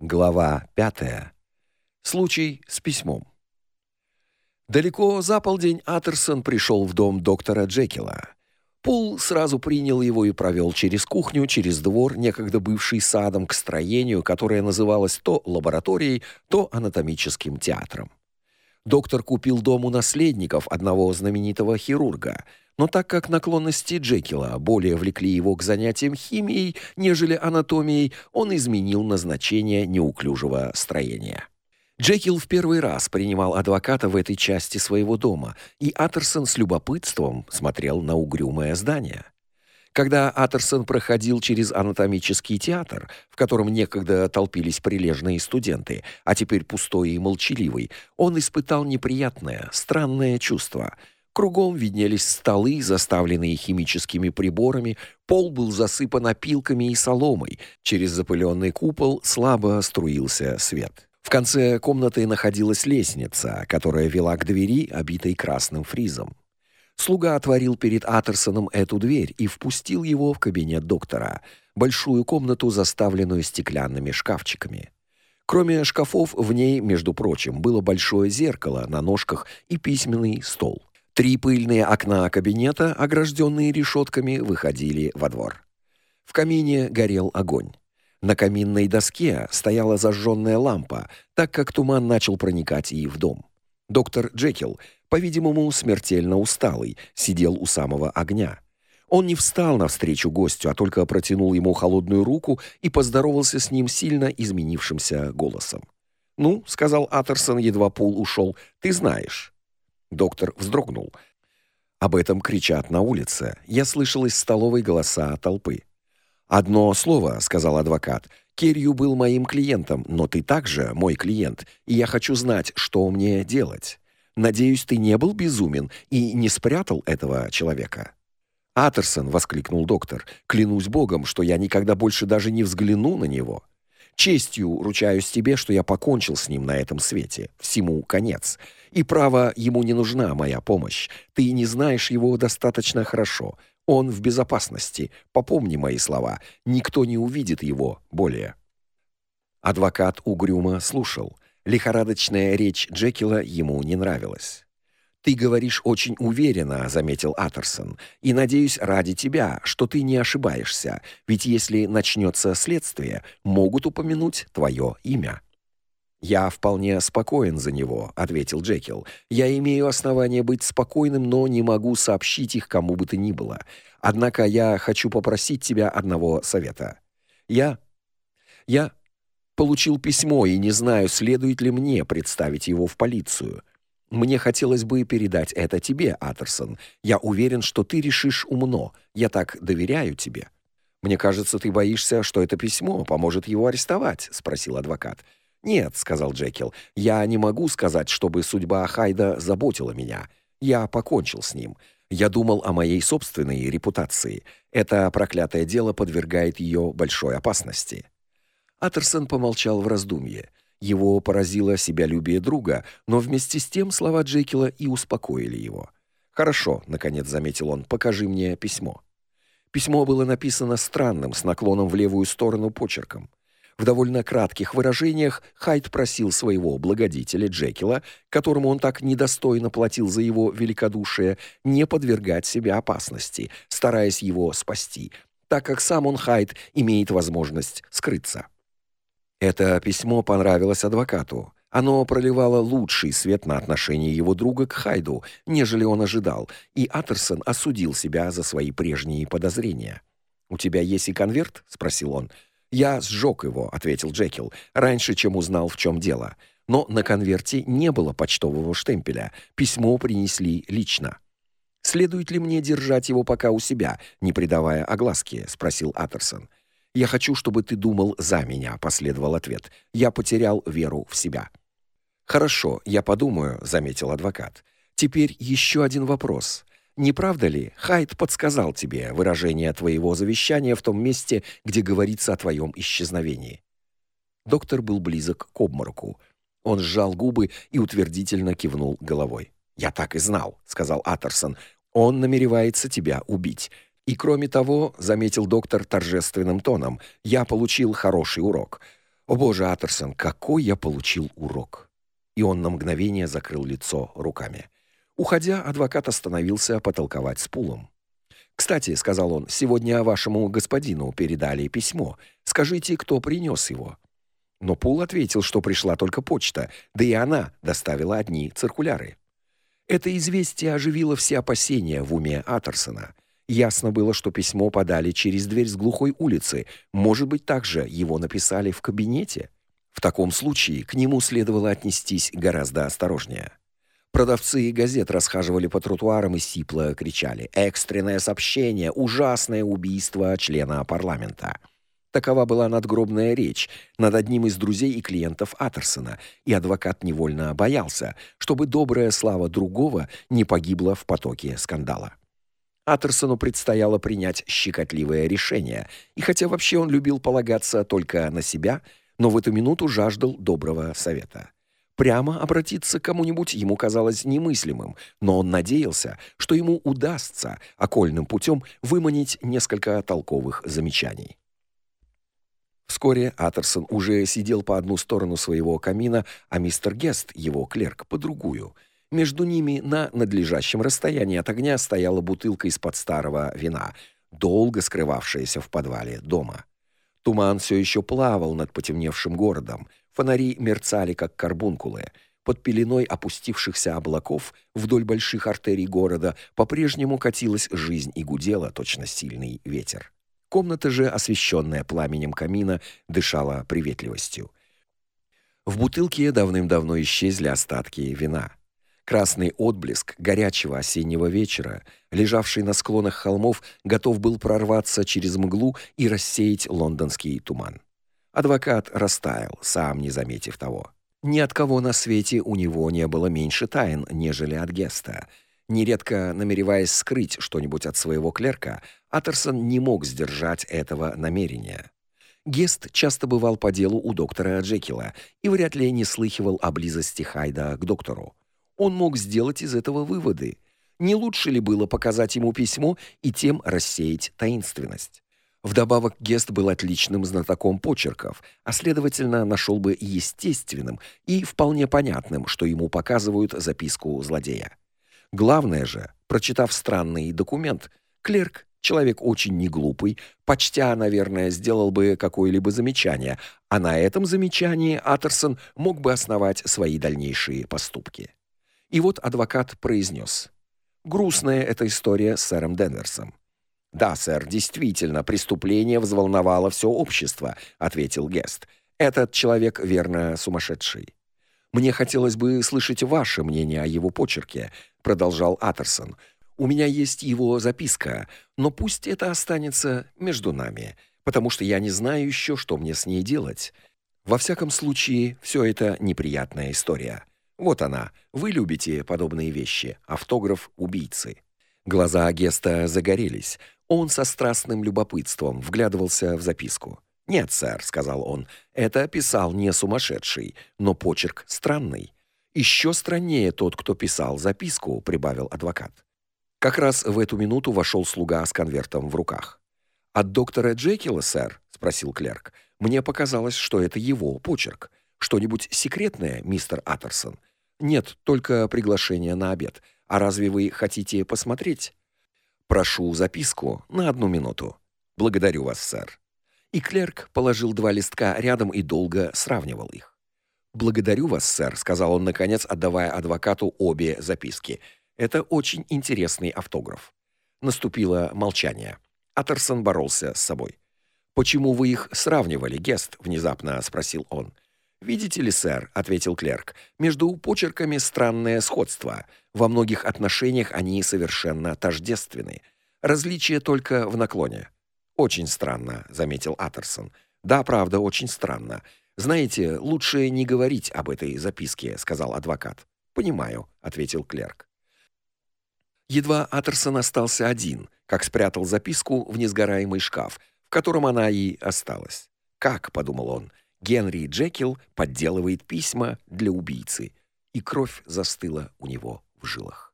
Глава пятая. Случай с письмом. Далеко за полдень Аттерсон пришел в дом доктора Джекила. Пул сразу принял его и провел через кухню, через двор, некогда бывший садом, к строению, которое называлось то лабораторией, то анатомическим театром. Доктор купил дом у наследников одного знаменитого хирурга – но так как наклонности Джекила более влекли его к занятиям химией, нежели анатомией, он изменил назначение неуклюжего строения. Джекил в первый раз принимал адвоката в этой части своего дома, и Аттерсон с любопытством смотрел на угрюмое здание. Когда Аттерсон проходил через анатомический театр, в котором некогда толпились прилежные студенты, а теперь пустой и молчаливый, он испытал неприятное, странное чувство – Кругом виднелись столы, заставленные химическими приборами, пол был засыпан опилками и соломой, через запыленный купол слабо струился свет. В конце комнаты находилась лестница, которая вела к двери, обитой красным фризом. Слуга отворил перед Атерсоном эту дверь и впустил его в кабинет доктора, большую комнату, заставленную стеклянными шкафчиками. Кроме шкафов, в ней, между прочим, было большое зеркало на ножках и письменный стол. Три пыльные окна кабинета, огражденные решетками, выходили во двор. В камине горел огонь. На каминной доске стояла зажженная лампа, так как туман начал проникать и в дом. Доктор Джекил, по-видимому, смертельно усталый, сидел у самого огня. Он не встал навстречу гостю, а только протянул ему холодную руку и поздоровался с ним сильно изменившимся голосом. "Ну", сказал Атерсон, едва Пул ушел. "Ты знаешь". Доктор вздрогнул. Об этом кричат на улице. Я слышал из столовой голоса толпы. Одно слово, сказал адвокат. Керью был моим клиентом, но ты также мой клиент, и я хочу знать, что мне делать. Надеюсь, ты не был безумен и не спрятал этого человека. Атерсон воскликнул доктор. Клянусь богом, что я никогда больше даже не взгляну на него. Честью ручаюсь тебе, что я покончил с ним на этом свете. Всему конец. И право ему не нужна моя помощь. Ты не знаешь его достаточно хорошо. Он в безопасности. Попомни мои слова. Никто не увидит его более. Адвокат угрюмо слушал. Лихорадочная речь Джекила ему не нравилась. Ты говоришь очень уверенно, заметил Атерсон. И надеюсь ради тебя, что ты не ошибаешься, ведь если начнется следствие, могут упомянуть твое имя. Я вполне спокоен за него, ответил Джекил. Я имею основания быть спокойным, но не могу сообщить их кому бы то ни было. Однако я хочу попросить тебя одного совета. Я я получил письмо и не знаю, следует ли мне представить его в полицию. Мне хотелось бы передать это тебе, Атерсон. Я уверен, что ты решишь умно. Я так доверяю тебе. Мне кажется, ты боишься, что это письмо поможет его арестовать, спросил адвокат. Нет, сказал Джекил. Я не могу сказать, чтобы судьба Хайда заботила меня. Я покончил с ним. Я думал о моей собственной репутации. Это проклятое дело подвергает ее большой опасности. Атерсон помолчал в раздумье. Его поразило себялюбие друга, но вместе с тем слова Джекила и успокоили его. "Хорошо", наконец заметил он. "Покажи мне письмо". Письмо было написано странным, с наклоном в левую сторону почерком. В довольно кратких выражениях Хайд просил своего благодетеля Джекила, которому он так недостойно платил за его великодушие, не подвергать себя опасности, стараясь его спасти, так как сам он Хайд имеет возможность скрыться. Это письмо понравилось адвокату. Оно проливало лучший свет на отношение его друга к Хайду, нежели он ожидал, и Атерсон осудил себя за свои прежние подозрения. «У тебя есть и конверт?» — спросил он. «Я сжег его», — ответил Джекил, — «раньше, чем узнал, в чем дело. Но на конверте не было почтового штемпеля. Письмо принесли лично». «Следует ли мне держать его пока у себя, не придавая огласке?» — спросил Атерсон. Я хочу, чтобы ты думал за меня, последовал ответ. Я потерял веру в себя. Хорошо, я подумаю, заметил адвокат. Теперь еще один вопрос. Не правда ли, Хайд подсказал тебе выражение твоего завещания в том месте, где говорится о твоем исчезновении? Доктор был близок к обмороку. Он сжал губы и утвердительно кивнул головой. Я так и знал, сказал Атерсон. Он намеревается тебя убить. И кроме того, заметил доктор торжественным тоном, я получил хороший урок. О боже, Атерсон, какой я получил урок. И он на мгновение закрыл лицо руками. Уходя, адвокат остановился потолковать с Пулом. Кстати, сказал он, сегодня вашему господину передали письмо. Скажите, кто принес его? Но Пул ответил, что пришла только почта, да и она доставила одни циркуляры. Это известие оживило все опасения в уме Атерсона. Ясно было, что письмо подали через дверь с глухой улицы. Может быть, также его написали в кабинете. В таком случае к нему следовало отнестись гораздо осторожнее. Продавцы газет расхаживали по тротуарам и сипло кричали: "Экстренное сообщение! Ужасное убийство члена парламента!" Такова была надгробная речь над одним из друзей и клиентов Атерсона, и адвокат невольно боялся, чтобы добрая слава другого не погибла в потоке скандала. Атерсону предстояло принять щекотливое решение, и хотя вообще он любил полагаться только на себя, но в эту минуту жаждал доброго совета. Прямо обратиться к кому-нибудь ему казалось немыслимым, но он надеялся, что ему удастся окольным путем выманить несколько толковых замечаний. Вскоре Атерсон уже сидел по одну сторону своего камина, а мистер Гест, его клерк, по другую — между ними на надлежащем расстоянии от огня стояла бутылка из-под старого вина, долго скрывавшаяся в подвале дома. Туман все еще плавал над потемневшим городом. Фонари мерцали как карбункулы. Под пеленой опустившихся облаков вдоль больших артерий города по-прежнему катилась жизнь и гудела точно сильный ветер. Комната же, освещенная пламенем камина, дышала приветливостью. В бутылке давным-давно исчезли остатки вина. Красный отблеск горячего осеннего вечера, лежавший на склонах холмов, готов был прорваться через мглу и рассеять лондонский туман. Адвокат растаял, сам не заметив того. Ни от кого на свете у него не было меньше тайн, нежели от Геста. Нередко намереваясь скрыть что-нибудь от своего клерка, Атерсон не мог сдержать этого намерения. Гест часто бывал по делу у доктора Джекила и вряд ли не слыхивал о близости Хайда к доктору он мог сделать из этого выводы. Не лучше ли было показать ему письмо и тем рассеять таинственность? Вдобавок Гест был отличным знатоком почерков, а следовательно, нашел бы естественным и вполне понятным, что ему показывают записку злодея. Главное же, прочитав странный документ, клерк, человек очень неглупый, почтя, наверное, сделал бы какое-либо замечание, а на этом замечании Атерсон мог бы основать свои дальнейшие поступки. И вот адвокат произнес. Грустная эта история с сэром Денверсом. Да, сэр, действительно, преступление взволновало все общество, ответил Гест. Этот человек верно сумасшедший. Мне хотелось бы слышать ваше мнение о его почерке, продолжал Атерсон. У меня есть его записка, но пусть это останется между нами, потому что я не знаю еще, что мне с ней делать. Во всяком случае, все это неприятная история. Вот она. Вы любите подобные вещи. Автограф убийцы. Глаза Геста загорелись. Он со страстным любопытством вглядывался в записку. "Нет, сэр", сказал он. "Это писал не сумасшедший, но почерк странный. Еще страннее тот, кто писал записку", прибавил адвокат. Как раз в эту минуту вошел слуга с конвертом в руках. "От доктора Джекила, сэр?" спросил клерк. "Мне показалось, что это его почерк. Что-нибудь секретное, мистер Атерсон?" Нет, только приглашение на обед. А разве вы хотите посмотреть? Прошу записку на одну минуту. Благодарю вас, сэр. И клерк положил два листка рядом и долго сравнивал их. Благодарю вас, сэр, сказал он наконец, отдавая адвокату обе записки. Это очень интересный автограф. Наступило молчание. Атерсон боролся с собой. Почему вы их сравнивали, Гест? внезапно спросил он. Видите ли, сэр, ответил клерк. Между почерками странное сходство. Во многих отношениях они совершенно тождественны. Различие только в наклоне. Очень странно, заметил Атерсон. Да, правда, очень странно. Знаете, лучше не говорить об этой записке, сказал адвокат. Понимаю, ответил клерк. Едва Атерсон остался один, как спрятал записку в несгораемый шкаф, в котором она и осталась. Как, подумал он, Генри Джекил подделывает письма для убийцы, и кровь застыла у него в жилах.